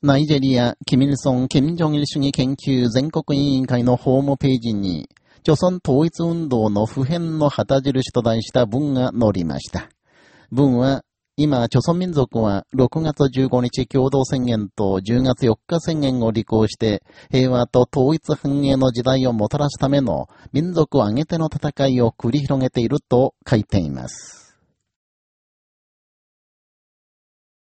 ナイジェリア、キミルソン、キム・ジョンイル主義研究全国委員会のホームページに、朝鮮統一運動の普遍の旗印と題した文が載りました。文は、今、朝鮮民族は6月15日共同宣言と10月4日宣言を履行して、平和と統一繁栄の時代をもたらすための民族を挙げての戦いを繰り広げていると書いています。